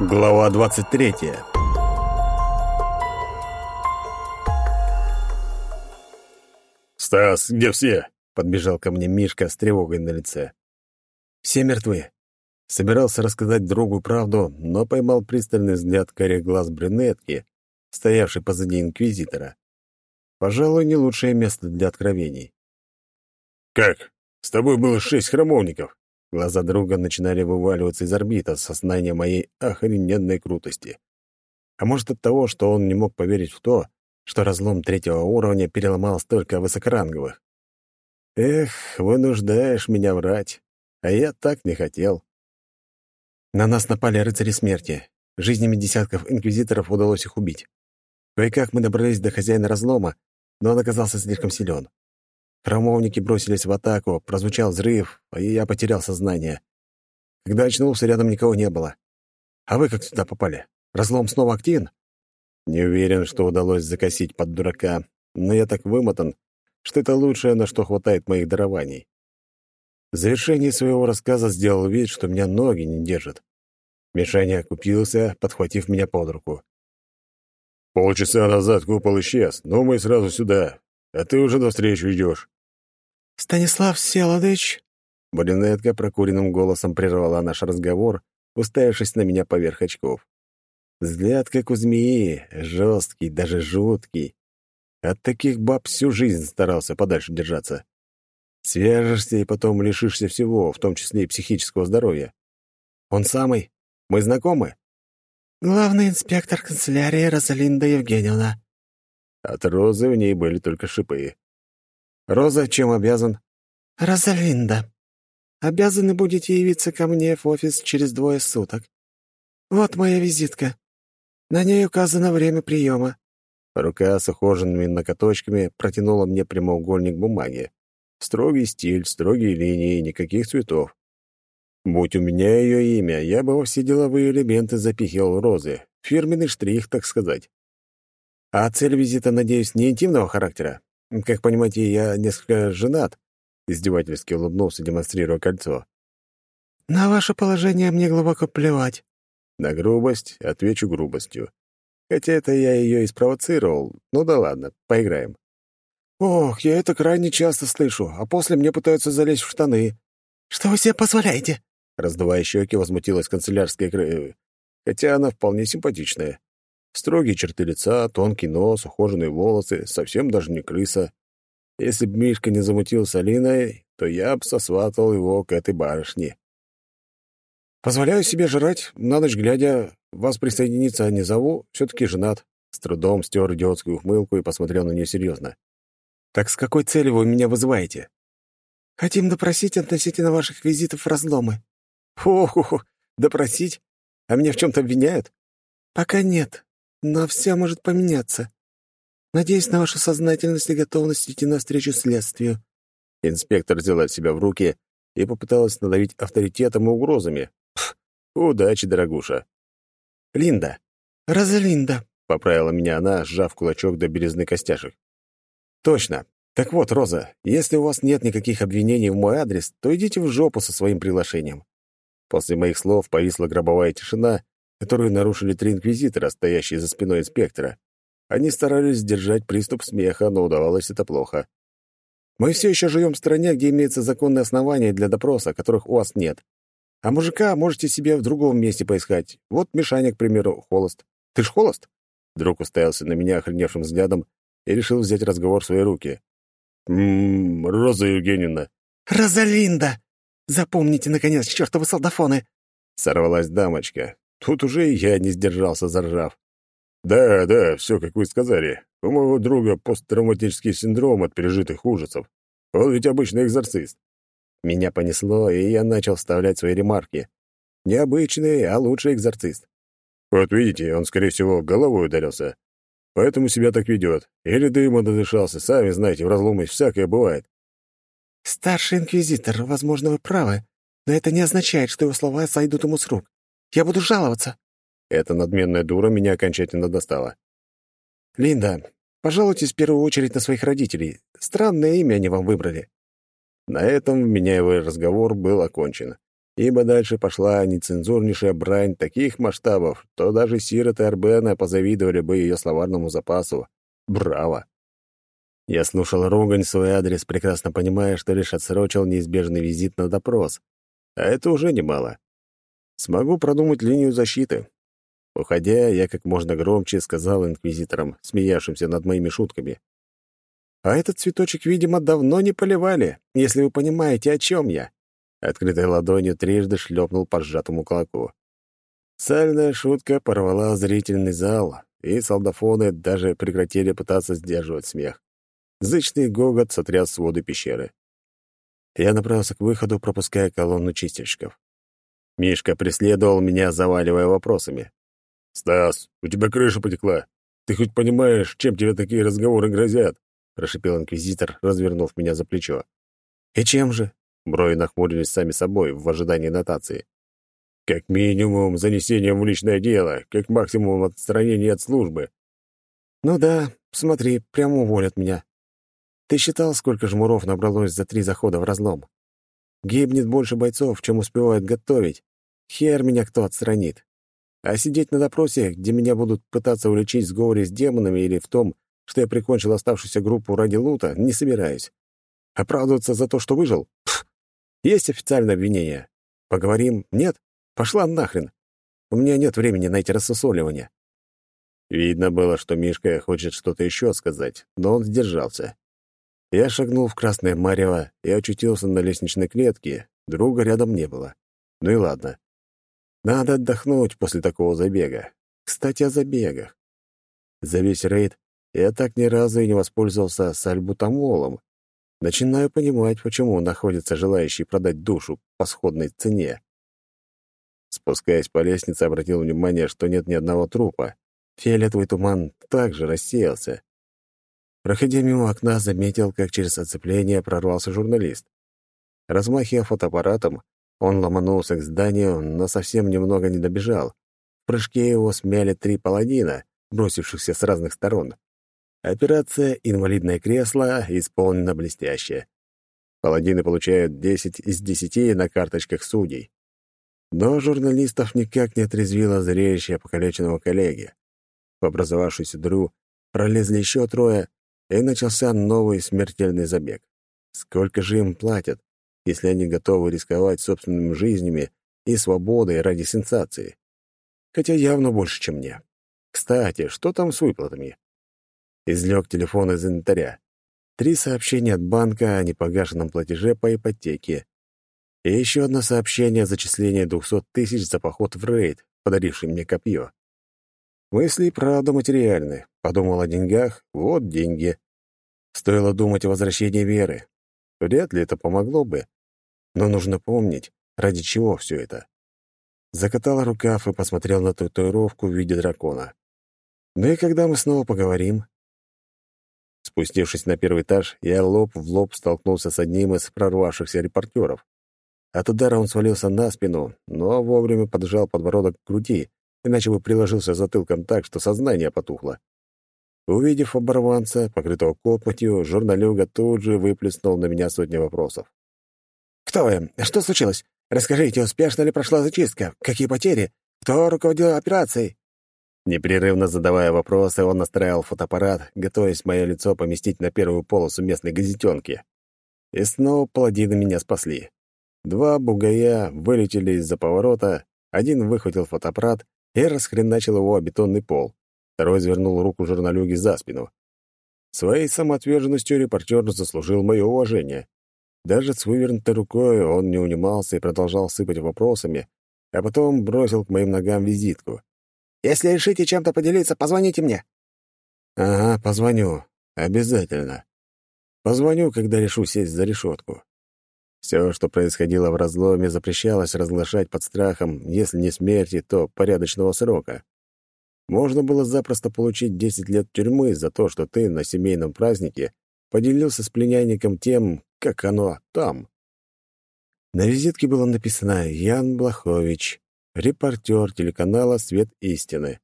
Глава 23 «Стас, где все?» — подбежал ко мне Мишка с тревогой на лице. «Все мертвы». Собирался рассказать другу правду, но поймал пристальный взгляд карих глаз брюнетки, стоявшей позади инквизитора. Пожалуй, не лучшее место для откровений. «Как? С тобой было шесть храмовников. Глаза друга начинали вываливаться из орбит от сознания моей охрененной крутости. А может, от того, что он не мог поверить в то, что разлом третьего уровня переломал столько высокоранговых. Эх, вынуждаешь меня врать, а я так не хотел. На нас напали рыцари смерти. Жизнями десятков инквизиторов удалось их убить. Кое-как мы добрались до хозяина разлома, но он оказался слишком силен. Храмовники бросились в атаку, прозвучал взрыв, а я потерял сознание. Когда очнулся, рядом никого не было. А вы как сюда попали? Разлом снова активен? Не уверен, что удалось закосить под дурака, но я так вымотан, что это лучшее, на что хватает моих дарований. В завершении своего рассказа сделал вид, что меня ноги не держат. Мишаня окупился, подхватив меня под руку. «Полчаса назад купол исчез, но мы сразу сюда, а ты уже навстречу идешь. «Станислав Селодыч!» Брюнетка прокуренным голосом прервала наш разговор, уставившись на меня поверх очков. Взгляд, как у змеи, жесткий, даже жуткий. От таких баб всю жизнь старался подальше держаться. Свяжешься и потом лишишься всего, в том числе и психического здоровья. Он самый? Мы знакомы? Главный инспектор канцелярии Розалинда Евгеньевна. От розы в ней были только шипы. Роза, чем обязан? Розалинда. Обязаны будете явиться ко мне в офис через двое суток. Вот моя визитка. На ней указано время приема. Рука с ухоженными накоточками протянула мне прямоугольник бумаги. Строгий стиль, строгие линии, никаких цветов. Будь у меня ее имя, я бы во все деловые элементы запихивал розы. Фирменный штрих, так сказать. А цель визита, надеюсь, не интимного характера? Как понимаете, я несколько женат, издевательски улыбнулся, демонстрируя кольцо. На ваше положение мне глубоко плевать. На грубость отвечу грубостью. Хотя это я ее и спровоцировал. Ну да ладно, поиграем. Ох, я это крайне часто слышу, а после мне пытаются залезть в штаны. Что вы себе позволяете? Раздувая щеки, возмутилась канцелярская кры... Хотя она вполне симпатичная. Строгие черты лица, тонкий нос, ухоженные волосы, совсем даже не крыса. Если б Мишка не замутил с Алиной, то я б сосватал его к этой барышне. Позволяю себе жрать, на ночь глядя, вас присоединиться не зову, все-таки женат. С трудом стер идиотскую ухмылку и посмотрел на нее серьезно. «Так с какой целью вы меня вызываете?» «Хотим допросить относительно ваших визитов в разломы». «Ох, допросить? А меня в чем-то обвиняют?» «Пока нет. Но все может поменяться. Надеюсь на вашу сознательность и готовность идти навстречу следствию». Инспектор взяла себя в руки и попыталась надавить авторитетом и угрозами. Пф, удачи, дорогуша. «Линда». «Розалинда», — поправила меня она, сжав кулачок до березны костяшек. «Точно. Так вот, Роза, если у вас нет никаких обвинений в мой адрес, то идите в жопу со своим приглашением». После моих слов повисла гробовая тишина, которую нарушили три инквизитора, стоящие за спиной инспектора. Они старались сдержать приступ смеха, но удавалось это плохо. «Мы все еще живем в стране, где имеются законные основания для допроса, которых у вас нет. А мужика можете себе в другом месте поискать. Вот Мишаня, к примеру, холост. Ты ж холост?» Друг уставился на меня охреневшим взглядом и решил взять разговор в свои руки. «Ммм, Роза Евгеньевна». «Розалинда! Запомните, наконец, чертовы солдафоны!» Сорвалась дамочка, Тут уже и я не сдержался, заржав. «Да, да, все, как вы сказали. У моего друга посттравматический синдром от пережитых ужасов. Он ведь обычный экзорцист». Меня понесло, и я начал вставлять свои ремарки. Необычный, а лучший экзорцист. «Вот видите, он, скорее всего, головой ударился. Поэтому себя так ведет. Или дыма додышался, сами знаете, в разломе всякое бывает». «Старший инквизитор, возможно, вы правы, но это не означает, что его слова сойдут ему с рук. Я буду жаловаться». Эта надменная дура меня окончательно достала. «Линда, пожалуйтесь в первую очередь на своих родителей. Странное имя они вам выбрали». На этом вменяемый разговор был окончен. ибо дальше пошла нецензурнейшая брань таких масштабов, что даже сироты Арбена позавидовали бы ее словарному запасу. Браво! Я слушал ругань в свой адрес, прекрасно понимая, что лишь отсрочил неизбежный визит на допрос. А это уже немало. Смогу продумать линию защиты. Уходя, я как можно громче сказал инквизиторам, смеявшимся над моими шутками. «А этот цветочек, видимо, давно не поливали, если вы понимаете, о чем я». Открытой ладонью трижды шлепнул по сжатому кулаку. Сальная шутка порвала зрительный зал, и солдафоны даже прекратили пытаться сдерживать смех. Зычный гогот сотряс своды пещеры. Я направился к выходу, пропуская колонну чистильщиков. Мишка преследовал меня, заваливая вопросами. «Стас, у тебя крыша потекла. Ты хоть понимаешь, чем тебе такие разговоры грозят?» — прошипел инквизитор, развернув меня за плечо. «И чем же?» — брови нахмурились сами собой в ожидании нотации. «Как минимум занесением в личное дело, как максимум отстранение от службы». «Ну да, смотри, прямо уволят меня. Ты считал, сколько жмуров набралось за три захода в разлом? Гибнет больше бойцов, чем успевают готовить. Хер меня кто отстранит. А сидеть на допросе, где меня будут пытаться уличить в сговоре с демонами или в том, что я прикончил оставшуюся группу ради лута, не собираюсь. Оправдываться за то, что выжил? Пф. Есть официальное обвинение. Поговорим? Нет? Пошла нахрен. У меня нет времени на эти рассусоливания. Видно было, что Мишка хочет что-то еще сказать, но он сдержался. Я шагнул в красное марево и очутился на лестничной клетке. Друга рядом не было. Ну и ладно. Надо отдохнуть после такого забега. Кстати, о забегах. За весь рейд я так ни разу и не воспользовался сальбутамолом. Начинаю понимать, почему находятся желающие продать душу по сходной цене. Спускаясь по лестнице, обратил внимание, что нет ни одного трупа. Фиолетовый туман также рассеялся. Проходя мимо окна, заметил, как через оцепление прорвался журналист. Размахивая фотоаппаратом, он ломанулся к зданию, но совсем немного не добежал. В прыжке его смяли три паладина, бросившихся с разных сторон. Операция «Инвалидное кресло» исполнена блестяще. Паладины получают 10 из 10 на карточках судей. Но журналистов никак не отрезвило зрелище покалеченного коллеги. В образовавшуюся дыру пролезли еще трое, и начался новый смертельный забег. Сколько же им платят, если они готовы рисковать собственными жизнями и свободой ради сенсации? Хотя явно больше, чем мне. Кстати, что там с выплатами? Излег телефон из инвентаря. Три сообщения от банка о непогашенном платеже по ипотеке. И еще одно сообщение о зачислении 200 тысяч за поход в рейд, подаривший мне копье. Мысли, правда, материальны. Подумал о деньгах, вот деньги. Стоило думать о возвращении веры. Вряд ли это помогло бы. Но нужно помнить, ради чего все это. Закатал рукав и посмотрел на татуировку в виде дракона. Ну и когда мы снова поговорим? Спустившись на первый этаж, я лоб в лоб столкнулся с одним из прорвавшихся репортеров. От удара он свалился на спину, но вовремя поджал подбородок к груди иначе бы приложился затылком так, что сознание потухло. Увидев оборванца, покрытого копотью, журналюга тут же выплеснул на меня сотни вопросов. «Кто вы? Что случилось? Расскажите, успешно ли прошла зачистка? Какие потери? Кто руководил операцией?» Непрерывно задавая вопросы, он настраивал фотоаппарат, готовясь мое лицо поместить на первую полосу местной газетенки. И снова паладины меня спасли. Два бугая вылетели из-за поворота, один выхватил фотоаппарат и расхреначил его о бетонный пол. Второй завернул руку журналюги за спину. Своей самоотверженностью репортер заслужил мое уважение. Даже с вывернутой рукой он не унимался и продолжал сыпать вопросами, а потом бросил к моим ногам визитку. «Если решите чем-то поделиться, позвоните мне». «Ага, позвоню. Обязательно. Позвоню, когда решу сесть за решетку. Все, что происходило в разломе, запрещалось разглашать под страхом, если не смерти, то порядочного срока. Можно было запросто получить 10 лет тюрьмы за то, что ты на семейном празднике поделился с пленяйником тем, как оно там. На визитке было написано «Ян Блахович, репортер телеканала «Свет истины».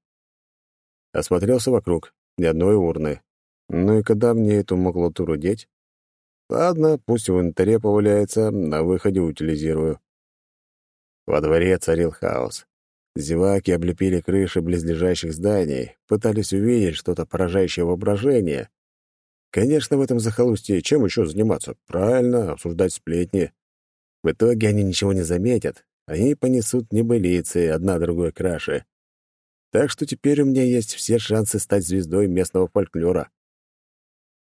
Осмотрелся вокруг, ни одной урны. Ну и когда мне эту макулатуру деть? Ладно, пусть в инвентаре поваляется, на выходе утилизирую. Во дворе царил хаос. Зеваки облепили крыши близлежащих зданий, пытались увидеть что-то поражающее воображение. Конечно, в этом захолустье чем еще заниматься? Правильно, обсуждать сплетни. В итоге они ничего не заметят. Они понесут небылицы, одна другой краше. Так что теперь у меня есть все шансы стать звездой местного фольклора.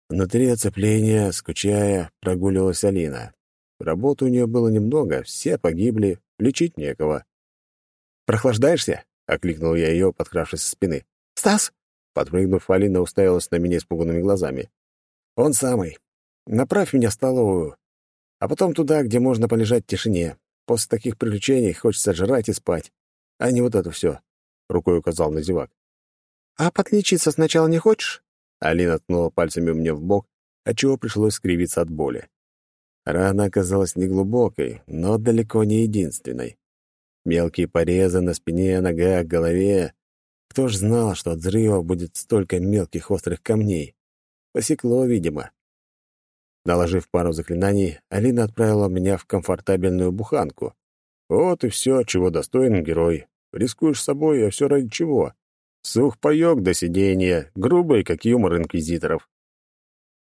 Внутри оцепления, скучая, прогуливалась Алина. Работы у нее было немного, все погибли, лечить некого. «Прохлаждаешься?» — окликнул я ее, подкравшись со спины. «Стас!» — подпрыгнув, Алина уставилась на меня испуганными глазами. «Он самый. Направь меня в столовую, а потом туда, где можно полежать в тишине. После таких приключений хочется жрать и спать, а не вот это все», — рукой указал на зевак. «А подлечиться сначала не хочешь?» Алина ткнула пальцами мне в бок, отчего пришлось скривиться от боли. Рана оказалась неглубокой, но далеко не единственной. Мелкие порезы на спине, ногах, голове. Кто ж знал, что от взрыва будет столько мелких острых камней? Посекло, видимо. Наложив пару заклинаний, Алина отправила меня в комфортабельную буханку. Вот и все, чего достоин герой. Рискуешь собой, а все ради чего? Сух паёк до сидения, грубый, как юмор инквизиторов.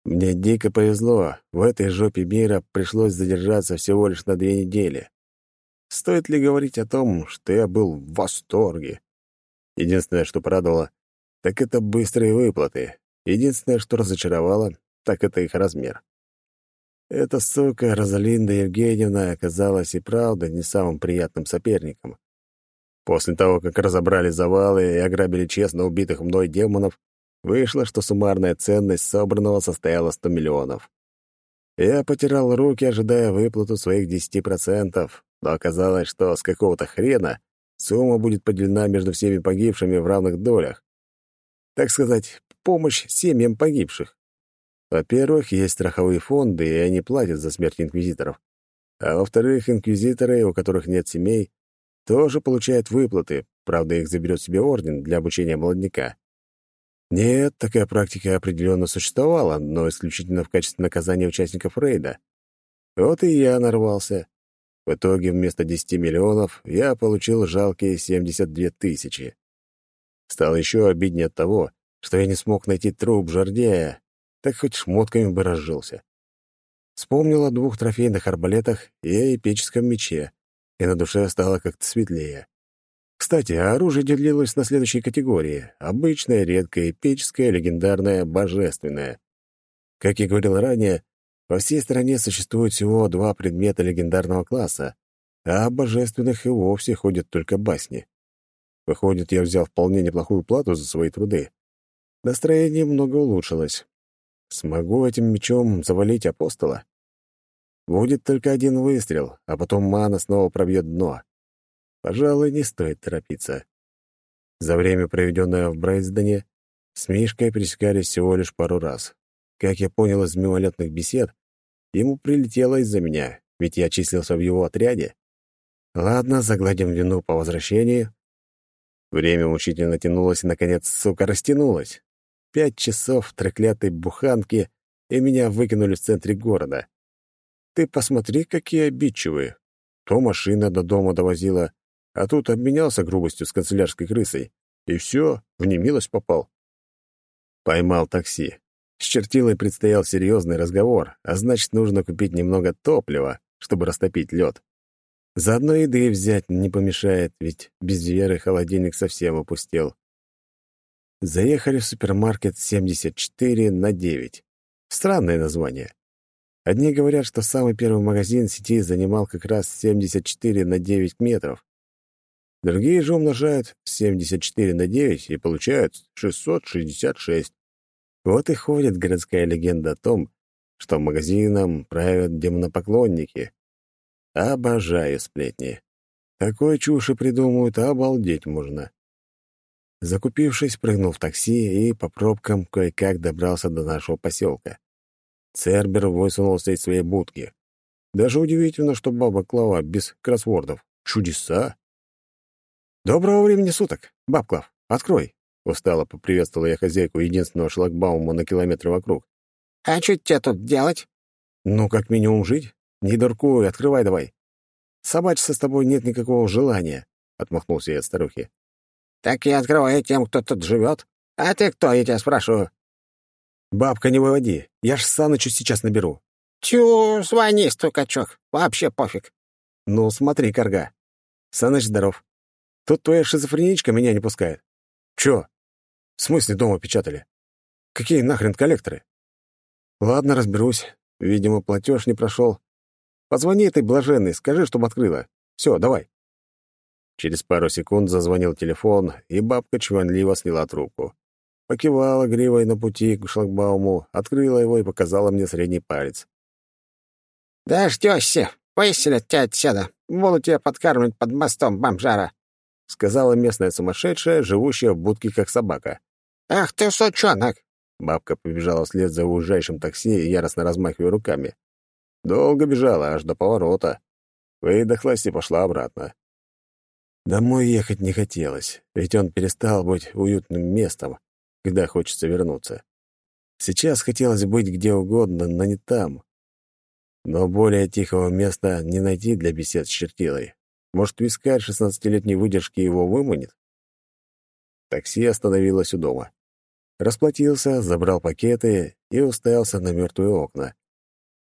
Мне дико повезло. В этой жопе мира пришлось задержаться всего лишь на две недели. Стоит ли говорить о том, что я был в восторге? Единственное, что порадовало, так это быстрые выплаты. Единственное, что разочаровало, так это их размер. Эта сука Розалинда Евгеньевна оказалась и правда не самым приятным соперником. После того, как разобрали завалы и ограбили честно убитых мной демонов, вышло, что суммарная ценность собранного состояла 100 миллионов. Я потирал руки, ожидая выплату своих 10%, но оказалось, что с какого-то хрена сумма будет поделена между всеми погибшими в равных долях. Так сказать, помощь семьям погибших. Во-первых, есть страховые фонды, и они платят за смерть инквизиторов. А во-вторых, инквизиторы, у которых нет семей, тоже получают выплаты, правда, их заберет себе орден для обучения молодняка. Нет, такая практика определенно существовала, но исключительно в качестве наказания участников рейда. Вот и я нарвался. В итоге вместо 10 миллионов я получил жалкие 72 тысячи. Стало еще обиднее от того, что я не смог найти труп Жардея, так хоть шмотками бы разжился. Вспомнил о двух трофейных арбалетах и о эпическом мече, и на душе стало как-то светлее. Кстати, оружие делилось на следующие категории — обычное, редкое, эпическое, легендарное, божественное. Как я говорил ранее, во всей стране существует всего два предмета легендарного класса, а о божественных и вовсе ходят только басни. Выходит, я взял вполне неплохую плату за свои труды. Настроение много улучшилось. Смогу этим мечом завалить апостола? Будет только один выстрел, а потом мана снова пробьет дно. Пожалуй, не стоит торопиться. За время, проведенное в Брейсдене, с Мишкой пересекались всего лишь пару раз. Как я понял из мимолетных бесед, Ему прилетело из-за меня, ведь я числился в его отряде. Ладно, загладим вину по возвращении. Время мучительно тянулось и, наконец, сука, растянулось. Пять часов треклятой буханки, и меня выкинули в центре города. Ты посмотри, какие обидчивые. То машина до дома довозила, а тут обменялся грубостью с канцелярской крысой. И все, в немилость попал. Поймал такси. С чертилой предстоял серьезный разговор, а значит, нужно купить немного топлива, чтобы растопить лед. Заодно еды взять не помешает, ведь без веры холодильник совсем опустел. Заехали в супермаркет 74 на 9. Странное название. Одни говорят, что самый первый магазин сети занимал как раз 74 на 9 метров. Другие же умножают 74 на 9 и получают 666. Вот и ходит городская легенда о том, что магазином правят демонопоклонники. Обожаю сплетни. Такой чуши придумают, обалдеть можно. Закупившись, прыгнул в такси и по пробкам кое-как добрался до нашего поселка. Цербер высунулся из своей будки. Даже удивительно, что баба Клава без кроссвордов. Чудеса! «Доброго времени суток! Баб Клав, открой!» Устало поприветствовала я хозяйку единственного шлагбаума на километр вокруг. «А что тебе тут делать?» «Ну, как минимум жить. Не дуркуй, открывай давай». Собачиться с тобой нет никакого желания», — отмахнулся я от старухи. «Так я открываю тем, кто тут живет. А ты кто, я тебя спрашиваю?» «Бабка, не выводи. Я ж Санычу сейчас наберу». «Тю, звони, стукачок. Вообще пофиг». «Ну, смотри, Карга. Саныч здоров. Тут твоя шизофреничка меня не пускает». «Чё? В смысле дома печатали? Какие нахрен коллекторы?» «Ладно, разберусь. Видимо, платеж не прошел. Позвони этой блаженной, скажи, чтобы открыла. Все, давай». Через пару секунд зазвонил телефон, и бабка чванливо сняла трубку. Покивала гривой на пути к шлагбауму, открыла его и показала мне средний палец. «Дождёшься, выселят тебя отсюда. Буду тебя подкармливать под мостом, бомжара», — сказала местная сумасшедшая, живущая в будке как собака. «Ах ты, сучонок!» Бабка побежала вслед за уезжающим такси, яростно размахивая руками. Долго бежала, аж до поворота. Выдохлась и пошла обратно. Домой ехать не хотелось, ведь он перестал быть уютным местом, когда хочется вернуться. Сейчас хотелось быть где угодно, но не там. Но более тихого места не найти для бесед с чертилой. Может, вискарь шестнадцатилетней выдержки его выманит? Такси остановилось у дома. Расплатился, забрал пакеты и уставился на мертвые окна.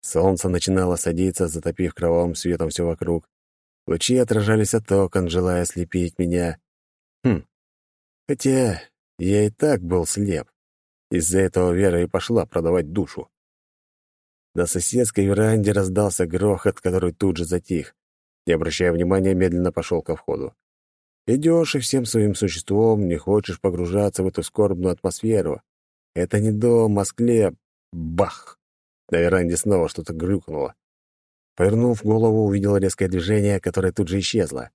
Солнце начинало садиться, затопив кровавым светом все вокруг. Лучи отражались от окон, желая слепить меня. Хм. Хотя я и так был слеп. Из-за этого Вера и пошла продавать душу. На соседской веранде раздался грохот, который тут же затих. Не обращая внимания, медленно пошел ко входу. Идешь и всем своим существом не хочешь погружаться в эту скорбную атмосферу. Это не дом, а склеп. Бах! На веранде снова что-то грюкнуло. Повернув голову, увидел резкое движение, которое тут же исчезло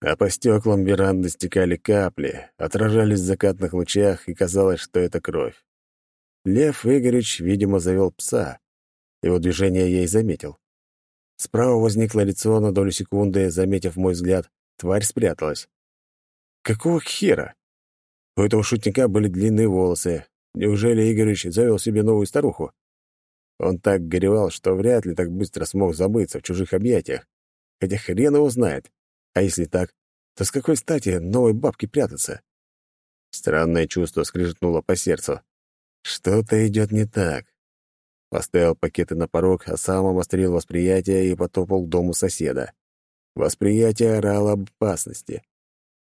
а по стеклам веранды стекали капли, отражались в закатных лучах, и казалось, что это кровь. Лев Игоревич, видимо, завел пса. Его движение я и заметил. Справа возникло лицо на долю секунды, заметив мой взгляд, тварь спряталась. Какого хера? У этого шутника были длинные волосы. Неужели Игоревич завел себе новую старуху? Он так горевал, что вряд ли так быстро смог забыться в чужих объятиях. Хотя хрен его знает. А если так, то с какой стати новой бабке прятаться? Странное чувство скрижетнуло по сердцу. Что-то идет не так. Поставил пакеты на порог, а сам обострил восприятие и потопал к дому соседа. Восприятие орало об опасности.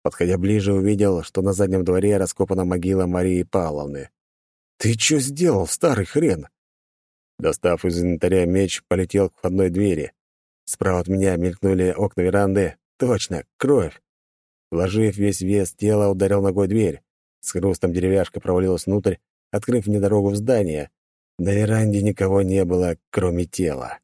Подходя ближе, увидел, что на заднем дворе раскопана могила Марии Павловны. «Ты что сделал, старый хрен?» Достав из инвентаря меч, полетел к входной двери. Справа от меня мелькнули окна веранды, Точно, кровь. Вложив весь вес тела, ударил ногой дверь. С хрустом деревяшка провалилась внутрь, открыв мне дорогу в здание. На веранде никого не было, кроме тела.